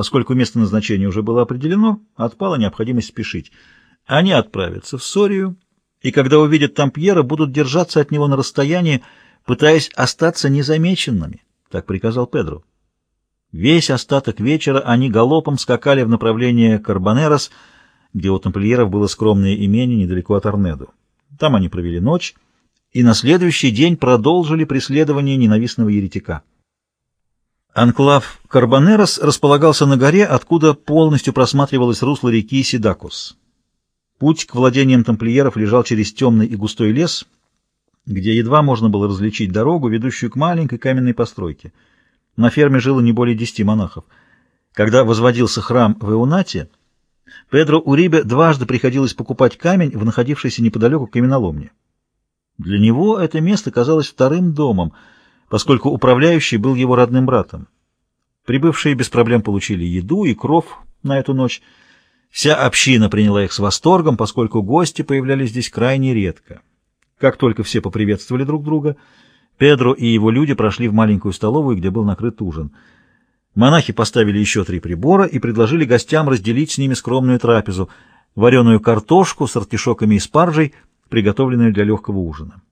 Поскольку место назначения уже было определено, отпала необходимость спешить. Они отправятся в Сорию, и когда увидят там Пьера, будут держаться от него на расстоянии, пытаясь остаться незамеченными, так приказал Педро. Весь остаток вечера они галопом скакали в направлении Карбонерос, где у тамплиеров было скромное имение недалеко от Арнеду. Там они провели ночь и на следующий день продолжили преследование ненавистного еретика. Анклав Карбонерос располагался на горе, откуда полностью просматривалось русло реки Сидакус. Путь к владениям тамплиеров лежал через темный и густой лес, где едва можно было различить дорогу, ведущую к маленькой каменной постройке. На ферме жило не более десяти монахов. Когда возводился храм в Эунате, Педро Урибе дважды приходилось покупать камень в находившейся неподалеку каменоломне. Для него это место казалось вторым домом, поскольку управляющий был его родным братом. Прибывшие без проблем получили еду и кров на эту ночь. Вся община приняла их с восторгом, поскольку гости появлялись здесь крайне редко. Как только все поприветствовали друг друга, Педро и его люди прошли в маленькую столовую, где был накрыт ужин. Монахи поставили еще три прибора и предложили гостям разделить с ними скромную трапезу — вареную картошку с артишоками и спаржей — приготовленную для легкого ужина.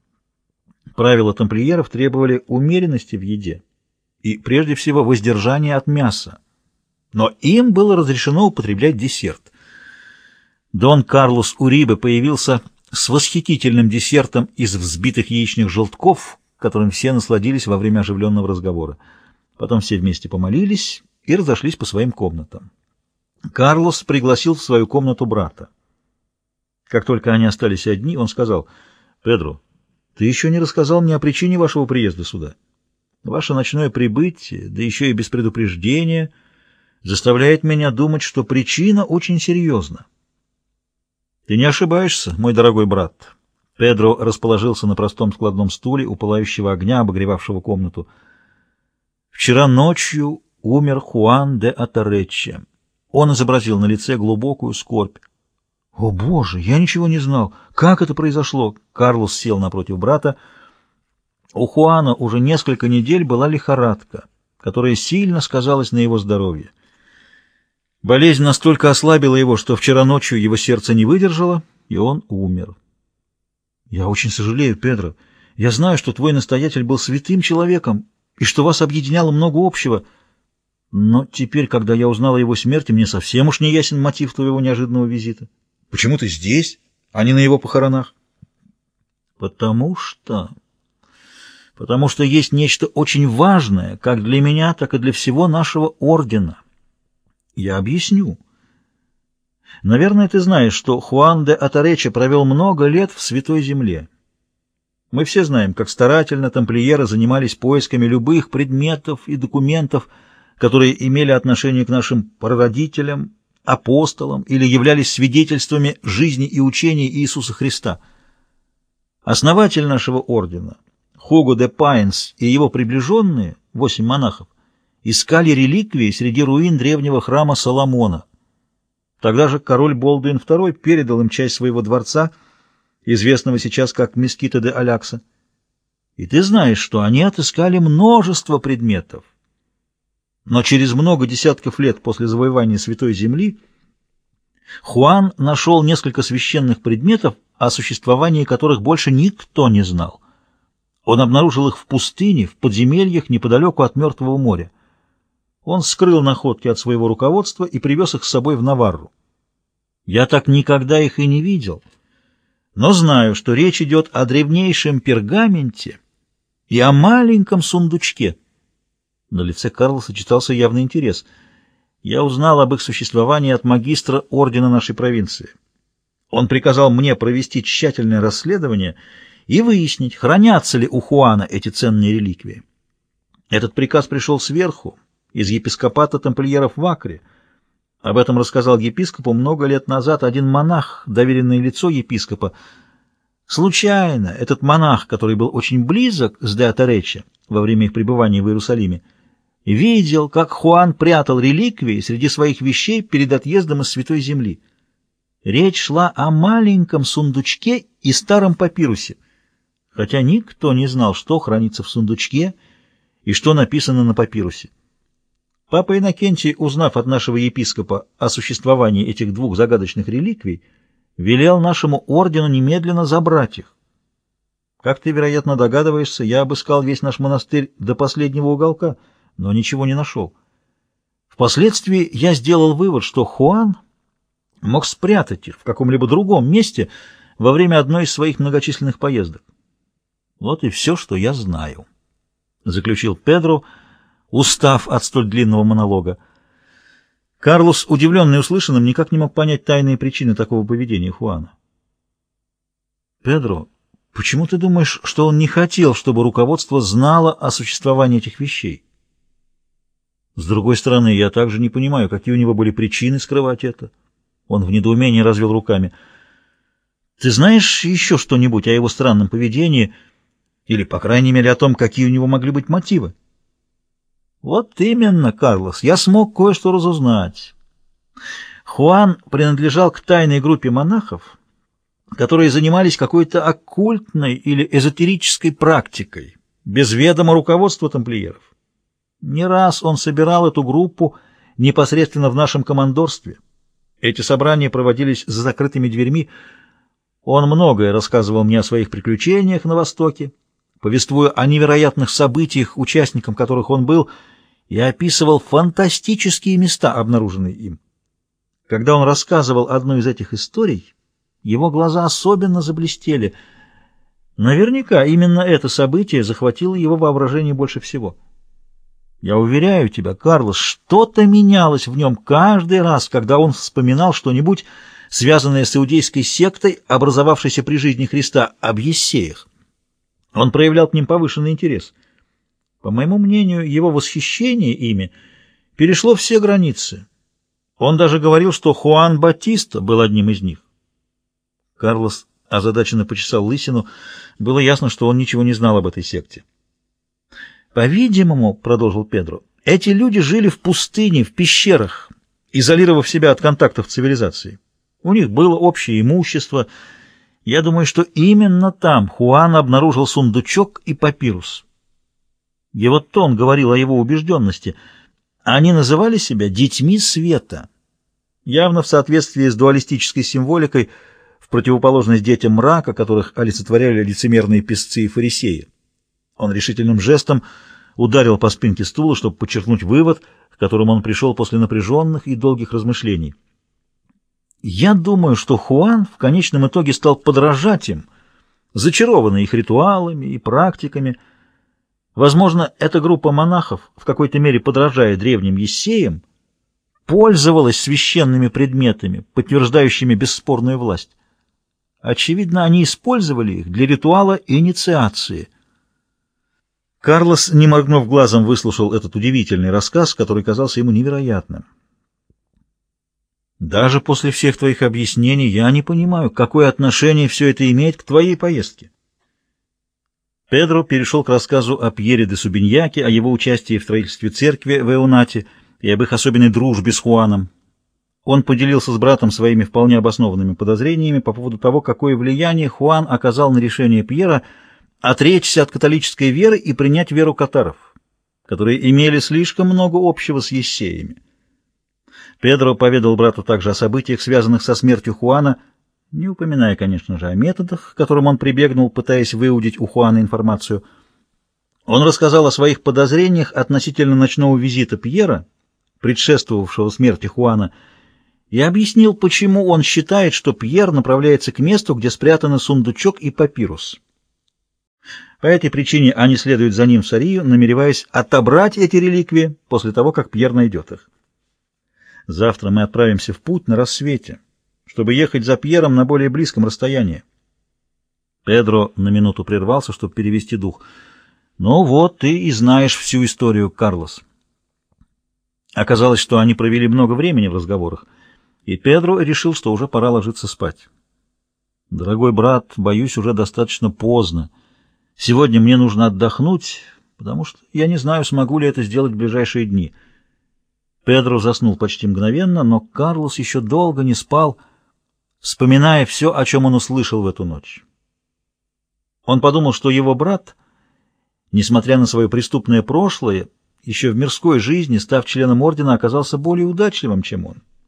Правила тамплиеров требовали умеренности в еде и, прежде всего, воздержания от мяса. Но им было разрешено употреблять десерт. Дон Карлос Урибе появился с восхитительным десертом из взбитых яичных желтков, которым все насладились во время оживленного разговора. Потом все вместе помолились и разошлись по своим комнатам. Карлос пригласил в свою комнату брата. Как только они остались одни, он сказал, «Педро, ты еще не рассказал мне о причине вашего приезда сюда. Ваше ночное прибытие, да еще и без предупреждения, заставляет меня думать, что причина очень серьезна». «Ты не ошибаешься, мой дорогой брат». Педро расположился на простом складном стуле у пылающего огня, обогревавшего комнату. «Вчера ночью умер Хуан де Атарече. Он изобразил на лице глубокую скорбь. «О, Боже, я ничего не знал. Как это произошло?» Карлос сел напротив брата. У Хуана уже несколько недель была лихорадка, которая сильно сказалась на его здоровье. Болезнь настолько ослабила его, что вчера ночью его сердце не выдержало, и он умер. «Я очень сожалею, Педро. Я знаю, что твой настоятель был святым человеком, и что вас объединяло много общего. Но теперь, когда я узнал о его смерти, мне совсем уж не ясен мотив твоего неожиданного визита». Почему ты здесь, а не на его похоронах? Потому что... Потому что есть нечто очень важное, как для меня, так и для всего нашего ордена. Я объясню. Наверное, ты знаешь, что Хуан де Атарече провел много лет в Святой Земле. Мы все знаем, как старательно тамплиеры занимались поисками любых предметов и документов, которые имели отношение к нашим прародителям апостолом или являлись свидетельствами жизни и учения Иисуса Христа. Основатель нашего ордена, Хуго де Пайнс и его приближенные, восемь монахов, искали реликвии среди руин древнего храма Соломона. Тогда же король Болдуин II передал им часть своего дворца, известного сейчас как Мескита де Алякса. И ты знаешь, что они отыскали множество предметов, но через много десятков лет после завоевания Святой Земли Хуан нашел несколько священных предметов, о существовании которых больше никто не знал. Он обнаружил их в пустыне, в подземельях неподалеку от Мертвого моря. Он скрыл находки от своего руководства и привез их с собой в Наварру. Я так никогда их и не видел, но знаю, что речь идет о древнейшем пергаменте и о маленьком сундучке — на лице Карлоса читался явный интерес. Я узнал об их существовании от магистра ордена нашей провинции. Он приказал мне провести тщательное расследование и выяснить, хранятся ли у Хуана эти ценные реликвии. Этот приказ пришел сверху, из епископата тамплиеров в Акре. Об этом рассказал епископу много лет назад один монах, доверенное лицо епископа. Случайно этот монах, который был очень близок с Деатарече во время их пребывания в Иерусалиме, видел, как Хуан прятал реликвии среди своих вещей перед отъездом из Святой Земли. Речь шла о маленьком сундучке и старом папирусе, хотя никто не знал, что хранится в сундучке и что написано на папирусе. Папа Иннокентий, узнав от нашего епископа о существовании этих двух загадочных реликвий, велел нашему ордену немедленно забрать их. Как ты, вероятно, догадываешься, я обыскал весь наш монастырь до последнего уголка, но ничего не нашел. Впоследствии я сделал вывод, что Хуан мог спрятать их в каком-либо другом месте во время одной из своих многочисленных поездок. Вот и все, что я знаю, — заключил Педро, устав от столь длинного монолога. Карлос, удивленный услышанным, никак не мог понять тайные причины такого поведения Хуана. «Педро, почему ты думаешь, что он не хотел, чтобы руководство знало о существовании этих вещей?» «С другой стороны, я также не понимаю, какие у него были причины скрывать это». Он в недоумении развел руками. «Ты знаешь еще что-нибудь о его странном поведении или, по крайней мере, о том, какие у него могли быть мотивы?» Вот именно, Карлос, я смог кое-что разузнать. Хуан принадлежал к тайной группе монахов, которые занимались какой-то оккультной или эзотерической практикой, без ведома руководства тамплиеров. Не раз он собирал эту группу непосредственно в нашем командорстве. Эти собрания проводились за закрытыми дверьми. Он многое рассказывал мне о своих приключениях на Востоке, повествуя о невероятных событиях, участником которых он был, и описывал фантастические места, обнаруженные им. Когда он рассказывал одну из этих историй, его глаза особенно заблестели. Наверняка именно это событие захватило его воображение больше всего. Я уверяю тебя, Карлос, что-то менялось в нем каждый раз, когда он вспоминал что-нибудь, связанное с иудейской сектой, образовавшейся при жизни Христа, об Ессеях. Он проявлял к ним повышенный интерес. По моему мнению, его восхищение ими перешло все границы. Он даже говорил, что Хуан Батиста был одним из них. Карлос озадаченно почесал лысину. Было ясно, что он ничего не знал об этой секте. «По-видимому, — продолжил Педро, — эти люди жили в пустыне, в пещерах, изолировав себя от контактов цивилизации. У них было общее имущество — я думаю, что именно там Хуан обнаружил сундучок и папирус. Его тон говорил о его убежденности. Они называли себя «детьми света», явно в соответствии с дуалистической символикой, в противоположность детям мрака, которых олицетворяли лицемерные песцы и фарисеи. Он решительным жестом ударил по спинке стула, чтобы подчеркнуть вывод, к которому он пришел после напряженных и долгих размышлений. Я думаю, что Хуан в конечном итоге стал подражать им, зачарованный их ритуалами и практиками. Возможно, эта группа монахов, в какой-то мере подражая древним ессеям, пользовалась священными предметами, подтверждающими бесспорную власть. Очевидно, они использовали их для ритуала инициации. Карлос, не моргнув глазом, выслушал этот удивительный рассказ, который казался ему невероятным. Даже после всех твоих объяснений я не понимаю, какое отношение все это имеет к твоей поездке. Педро перешел к рассказу о Пьере де Субиньяке, о его участии в строительстве церкви в Эунате и об их особенной дружбе с Хуаном. Он поделился с братом своими вполне обоснованными подозрениями по поводу того, какое влияние Хуан оказал на решение Пьера отречься от католической веры и принять веру катаров, которые имели слишком много общего с ессеями. Педро поведал брату также о событиях, связанных со смертью Хуана, не упоминая, конечно же, о методах, к которым он прибегнул, пытаясь выудить у Хуана информацию. Он рассказал о своих подозрениях относительно ночного визита Пьера, предшествовавшего смерти Хуана, и объяснил, почему он считает, что Пьер направляется к месту, где спрятаны сундучок и папирус. По этой причине они следуют за ним в Сарию, намереваясь отобрать эти реликвии после того, как Пьер найдет их. Завтра мы отправимся в путь на рассвете, чтобы ехать за Пьером на более близком расстоянии. Педро на минуту прервался, чтобы перевести дух. «Ну вот, ты и знаешь всю историю, Карлос». Оказалось, что они провели много времени в разговорах, и Педро решил, что уже пора ложиться спать. «Дорогой брат, боюсь, уже достаточно поздно. Сегодня мне нужно отдохнуть, потому что я не знаю, смогу ли это сделать в ближайшие дни». Педро заснул почти мгновенно, но Карлос еще долго не спал, вспоминая все, о чем он услышал в эту ночь. Он подумал, что его брат, несмотря на свое преступное прошлое еще в мирской жизни, став членом ордена, оказался более удачливым, чем он.